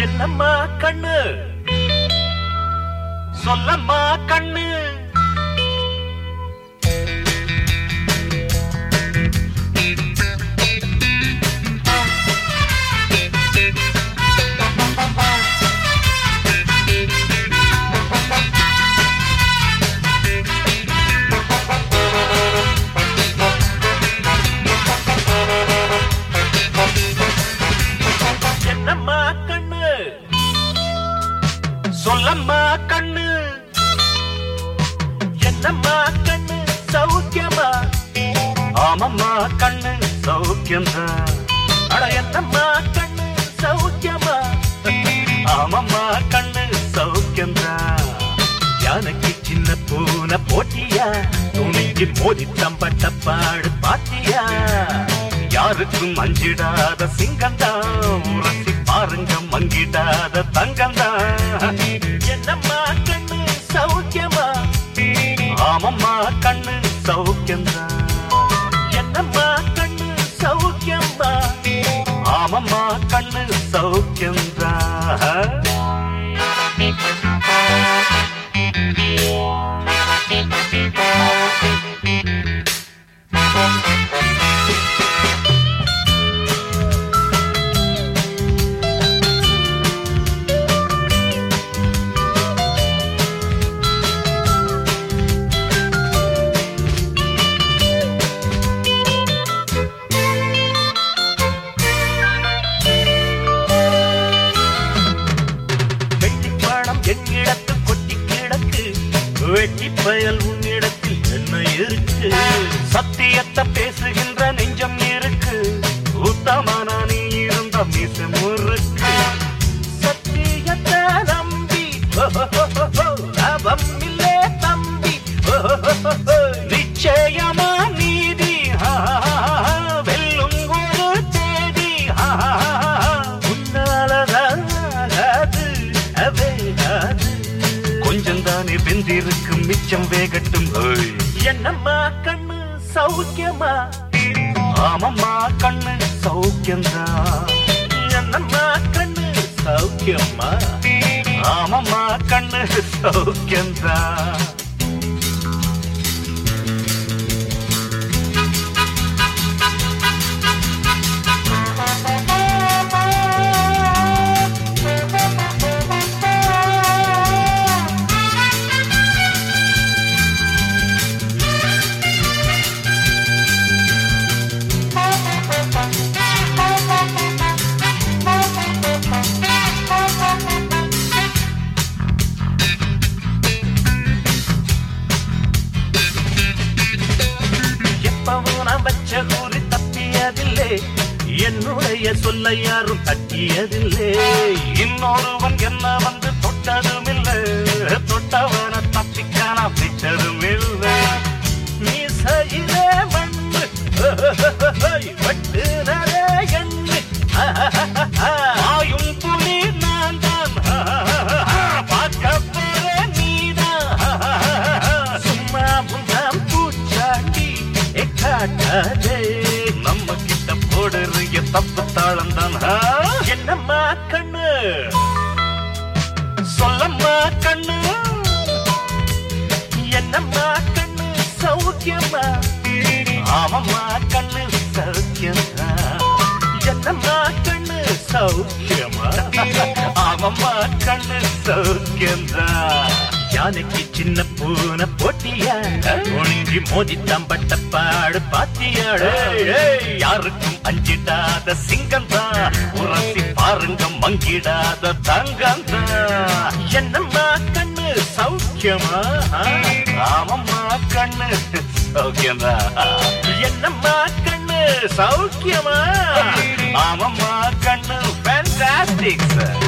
என்னம்மா கண்ணு? சொல்லம்மா கண்ணு. ஆமம்மா கண்ணு சௌக்கியம்தான். அட என்னம்மா கண்ணு சௌக்கியமா? ஆமம்மா கண்ணு சௌக்கியம்தான். யானைக்கு சின்ன பூனை போட்டியா? துணிக்கு மோதி தம்பட்ட பாடு பாத்தியா? யாருக்கும் அஞ்சிடாத சிங்கம்தான். உரசி பாருங்க மங்கிடாத தங்கம்தான். என்னம்மா கண்ணு சௌக்கியமா? ஆமம்மா கண்ணு சௌக்கியம்தான். சௌக்கியம்மா ஆமம்மா கண்ணு சௌக்கியந்தா செயல் உன்னிடத்தில் என்ன இருக்கு? சத்தியத்தை பேசுகின்ற நெஞ்சம் இருக்கு. உத்தமான நீ இருந்த மீசம் இருக்கு. சத்தியத்தை நம்பி லாபம் இல்லே தம்பி. நிச்சயமா நீதி. வெல்லும் ஒரு தேதி. உன்னாலதான் அவேகாது கொஞ்சம் தானே வெந்திருக்கும் மிச்சம் வேகட்டும். என்னம்மா கண்ணு சௌக்கியமா? ஆமம்மா கண்ணு சௌக்கியம்தான் என்னம்மா கண்ணு சௌக்கியமா ஆமம்மா கண்ணு சௌக்கியம்தான் என்னுடைய சொல்ல யாரும் தட்டியதில்லை இன்னொருவன் என்ன வந்து தொட்டதும் இல்லை தொட்டவன தப்பிக்கான பிச்சதும் இல்லை நீ செய்தே மண்ணு. வெட்டுனதே எண்ணு. ஆயும் புலி நான் தான் பார்க்க போறே நீதான். சும்மா புண்ணாம் பூச்சாண்டி காட்டாதே பெரிய தப்பு தாளம் தான் என்னம்மா கண்ணு? சொல்லம்மா கண்ணு? என்னம்மா கண்ணு? சௌக்கியமா? ஆமம்மா கண்ணு சௌக்கியமா என்னம்மா கண்ணு சௌக்கியமா? ஆமம்மா கண்ணு சௌக்கியம்தான். யானைக்கு சின்ன பூனை போட்டியா? ஒழுங்கி மோதி தம்பட்ட பாடு பாத்தியாடு யாருக்கும் அஞ்சிடாத சிங்கம் தான் உரசி பாருங்க மங்கிடாத தங்கம் தான் என்னம்மா கண்ணு சௌக்கியமா? ஆமம்மா கண்ணு. சௌக்கியம்தா என்னம்மா கண்ணு சௌக்கியமா? ஆமம்மா கண்ணு ஃபேண்டாஸ்டிக் சார்